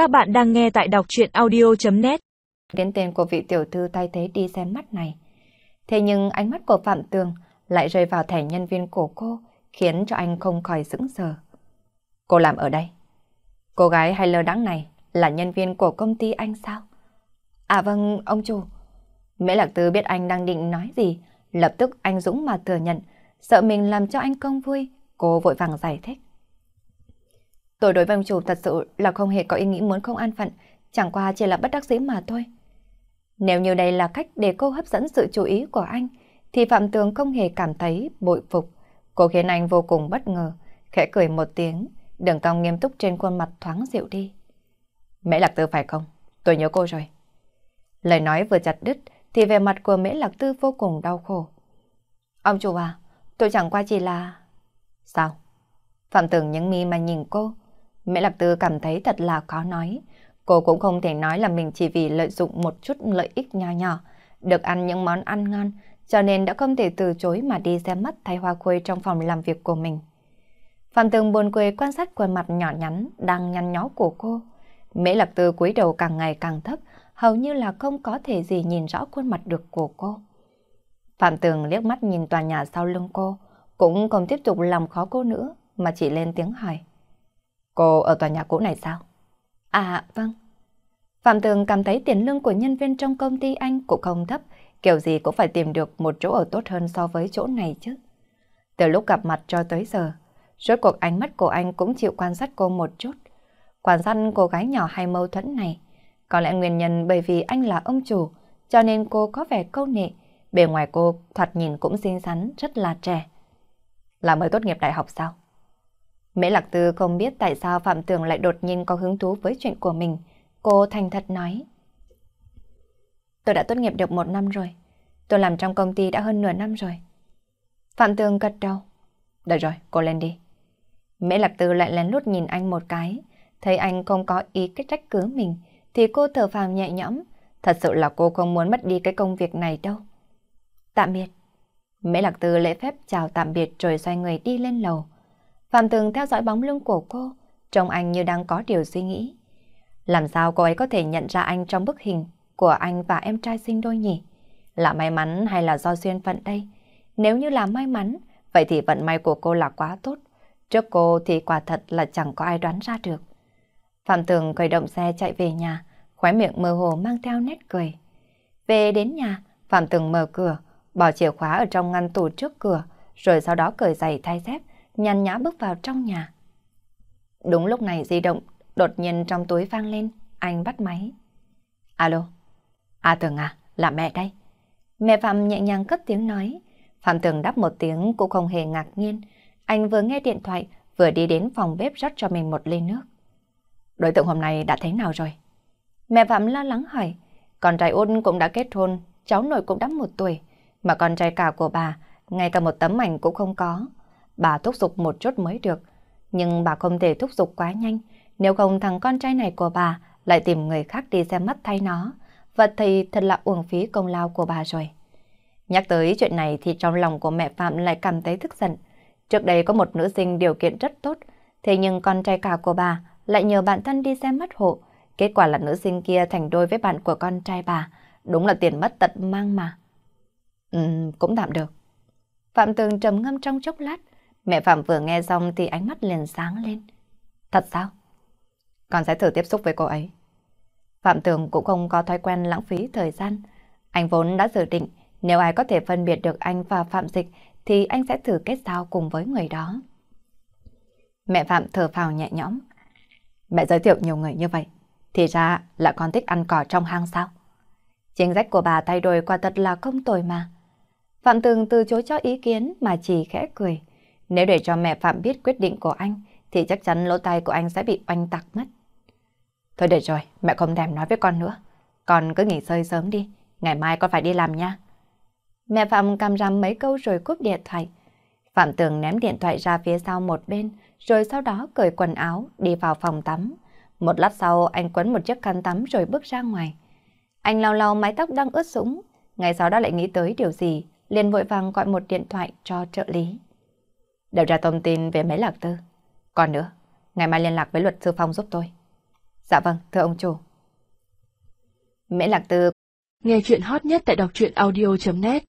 Các bạn đang nghe tại đọc chuyện audio.net Đến tên của vị tiểu thư thay thế đi xem mắt này. Thế nhưng ánh mắt của Phạm Tường lại rơi vào thẻ nhân viên của cô, khiến cho anh không khỏi sững sờ. Cô làm ở đây. Cô gái hay lơ đắng này là nhân viên của công ty anh sao? À vâng, ông chủ. Mễ Lạc Tư biết anh đang định nói gì, lập tức anh dũng mà thừa nhận, sợ mình làm cho anh công vui, cô vội vàng giải thích. Tôi đối với ông chủ thật sự là không hề có ý nghĩ muốn không an phận, chẳng qua chỉ là bất đắc dĩ mà thôi. Nếu như đây là cách để cô hấp dẫn sự chú ý của anh, thì Phạm Tường không hề cảm thấy bội phục. Cô khiến anh vô cùng bất ngờ, khẽ cười một tiếng, đường cong nghiêm túc trên khuôn mặt thoáng dịu đi. Mễ Lạc Tư phải không? Tôi nhớ cô rồi. Lời nói vừa chặt đứt thì về mặt của Mễ Lạc Tư vô cùng đau khổ. Ông chủ à, tôi chẳng qua chỉ là... Sao? Phạm Tường nhấn mi mà nhìn cô. Mễ Lạc Tư cảm thấy thật là khó nói. Cô cũng không thể nói là mình chỉ vì lợi dụng một chút lợi ích nhỏ nhỏ, được ăn những món ăn ngon, cho nên đã không thể từ chối mà đi xem mắt thay hoa khuê trong phòng làm việc của mình. Phạm Tường buồn cười quan sát khuôn mặt nhỏ nhắn đang nhăn nhó của cô. Mễ Lạc Tư cúi đầu càng ngày càng thấp, hầu như là không có thể gì nhìn rõ khuôn mặt được của cô. Phạm Tường liếc mắt nhìn tòa nhà sau lưng cô, cũng không tiếp tục làm khó cô nữa, mà chỉ lên tiếng hỏi. Cô ở tòa nhà cũ này sao? À, vâng. Phạm Tường cảm thấy tiền lương của nhân viên trong công ty anh cũng không thấp, kiểu gì cũng phải tìm được một chỗ ở tốt hơn so với chỗ này chứ. Từ lúc gặp mặt cho tới giờ, rốt cuộc ánh mắt của anh cũng chịu quan sát cô một chút. Quan sát cô gái nhỏ hay mâu thuẫn này. Có lẽ nguyên nhân bởi vì anh là ông chủ, cho nên cô có vẻ câu nệ. Bề ngoài cô thoạt nhìn cũng xinh xắn, rất là trẻ. Là mới tốt nghiệp đại học sao? Mễ Lạc Tư không biết tại sao Phạm Tường lại đột nhiên có hứng thú với chuyện của mình. Cô thành thật nói. Tôi đã tốt nghiệp được một năm rồi. Tôi làm trong công ty đã hơn nửa năm rồi. Phạm Tường gật đầu. Được rồi, cô lên đi. Mễ Lạc Tư lại lén lút nhìn anh một cái. Thấy anh không có ý cách trách cứ mình, thì cô thở phào nhẹ nhõm. Thật sự là cô không muốn mất đi cái công việc này đâu. Tạm biệt. Mễ Lạc Tư lễ phép chào tạm biệt rồi xoay người đi lên lầu. Phạm Tường theo dõi bóng lưng của cô, trông anh như đang có điều suy nghĩ. Làm sao cô ấy có thể nhận ra anh trong bức hình của anh và em trai sinh đôi nhỉ? Là may mắn hay là do duyên phận đây? Nếu như là may mắn, vậy thì vận may của cô là quá tốt. Trước cô thì quả thật là chẳng có ai đoán ra được. Phạm Tường khởi động xe chạy về nhà, khóe miệng mơ hồ mang theo nét cười. Về đến nhà, Phạm Tường mở cửa, bỏ chìa khóa ở trong ngăn tủ trước cửa, rồi sau đó cởi giày thay dép, nhàn nhã bước vào trong nhà. Đúng lúc này di động đột nhiên trong túi vang lên, anh bắt máy. Alo, À Tường à, là mẹ đây. Mẹ Phạm nhẹ nhàng cất tiếng nói. Phạm Tường đáp một tiếng cũng không hề ngạc nhiên. Anh vừa nghe điện thoại, vừa đi đến phòng bếp rót cho mình một ly nước. Đối tượng hôm nay đã thế nào rồi? Mẹ Phạm lo lắng hỏi. Con trai út cũng đã kết hôn, cháu nội cũng đã một tuổi. Mà con trai cả của bà, ngay cả một tấm ảnh cũng không có bà thúc giục một chút mới được. Nhưng bà không thể thúc giục quá nhanh, nếu không thằng con trai này của bà lại tìm người khác đi xem mắt thay nó. Vậy thì thật là uổng phí công lao của bà rồi. Nhắc tới chuyện này thì trong lòng của mẹ Phạm lại cảm thấy tức giận. Trước đây có một nữ sinh điều kiện rất tốt, thế nhưng con trai cả của bà lại nhờ bạn thân đi xem mắt hộ. Kết quả là nữ sinh kia thành đôi với bạn của con trai bà. Đúng là tiền mất tật mang mà. Ừ, cũng tạm được. Phạm Tường trầm ngâm trong chốc lát, Mẹ Phạm vừa nghe xong thì ánh mắt liền sáng lên. Thật sao? Con sẽ thử tiếp xúc với cô ấy. Phạm Tường cũng không có thói quen lãng phí thời gian. Anh vốn đã dự định nếu ai có thể phân biệt được anh và Phạm Dịch thì anh sẽ thử kết giao cùng với người đó. Mẹ Phạm thở phào nhẹ nhõm. Mẹ giới thiệu nhiều người như vậy, thì ra là con thích ăn cỏ trong hang sao? Chính sách của bà thay đổi quả thật là không tồi mà. Phạm Tường từ chối cho ý kiến mà chỉ khẽ cười. Nếu để cho mẹ Phạm biết quyết định của anh, thì chắc chắn lỗ tai của anh sẽ bị oanh tạc mất. Thôi được rồi, mẹ không thèm nói với con nữa. Con cứ nghỉ ngơi sớm đi, ngày mai con phải đi làm nha. Mẹ Phạm cầm rằm mấy câu rồi cúp điện thoại. Phạm Tường ném điện thoại ra phía sau một bên, rồi sau đó cởi quần áo, đi vào phòng tắm. Một lát sau, anh quấn một chiếc khăn tắm rồi bước ra ngoài. Anh lau lau mái tóc đang ướt sũng, ngày sau đó lại nghĩ tới điều gì, liền vội vàng gọi một điện thoại cho trợ lý đều ra thông tin về mấy lạc tư. Còn nữa, ngày mai liên lạc với luật sư Phong giúp tôi. Dạ vâng, thưa ông chủ. Mễ Lạc Tư Nghe chuyện hot nhất tại đọc truyện audio.net